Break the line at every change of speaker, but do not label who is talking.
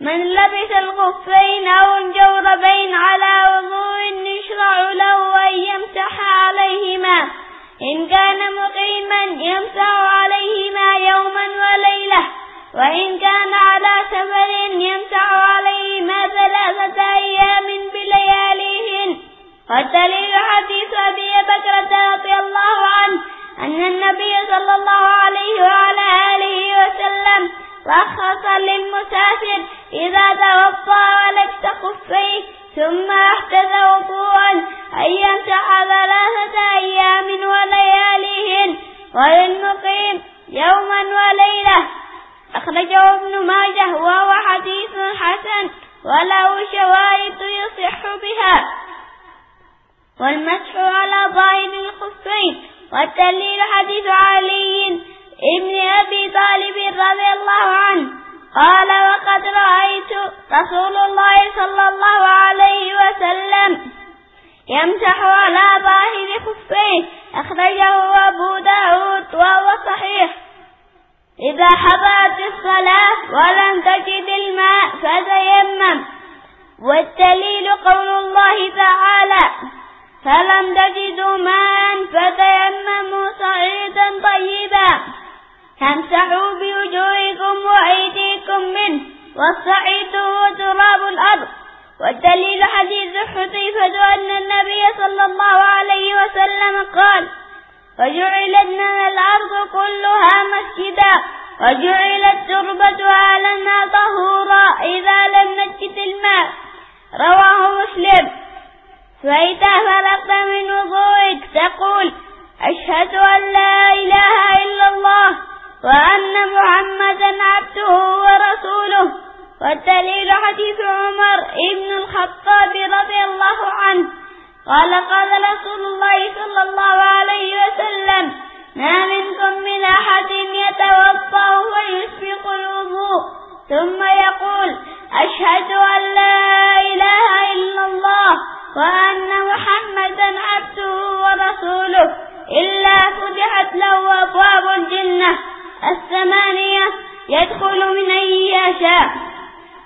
من لبس الخفين أو الجوربين على وضوء يشرع له أن يمسح عليهما. إن كان مقيما يمسح عليهما يوما وليلة. وإن كان على سفر يمسح عليهما ثلاثة أيام بلياليهن. والدليل حديث أبي بكرة رضي الله عنه رخص للمسافر إذا توضأ ولبس خفيه ثم أحدث وضوءا أن يمسح ثلاثة أيام ولياليهن وللمقيم يوما وليلة. أخرجه ابن ماجه وهو حديث حسن وله شواهد يصح بها. والمسح على ظاهر الخفين والدليل حديث علي ابن أبي طالب رضي الله عنه قال وقد رأيت رسول الله صلى الله عليه وسلم يمسح على ظاهر خفيه أخرجه أبو داود وهو صحيح. إذا حضرت الصلاة ولم تجد الماء فتيمم. والدليل قول الله تعالى فلم تجدوا ماء فتيمموا صعيدا طيبا. فامسحوا بوجوهكم وأيديكم منه والصعيد تراب الأرض. والدليل حديث حذيفة أن النبي صلى الله عليه وسلم قال وجعلت لنا الأرض كلها مسجدا وجعلت تربتها لنا طهورا إذا لم نجد الماء. رواه مسلم. فإذا فرغت من وضوئك تقول أشهد أن لا إله إلا الله وأن ورسوله والدليل حديث عمر ابن الخطاب رضي الله عنه. قال قال رسول الله صلى الله عليه وسلم ما منكم من أحد يتوضأ ويسبق الوضوء؟ ثم يقول أشهد أن لا إله إلا الله وأن محمدا عبده ورسوله. إلا فتحت له أبواب الجنة الثمانية يدخل من أي يشاء.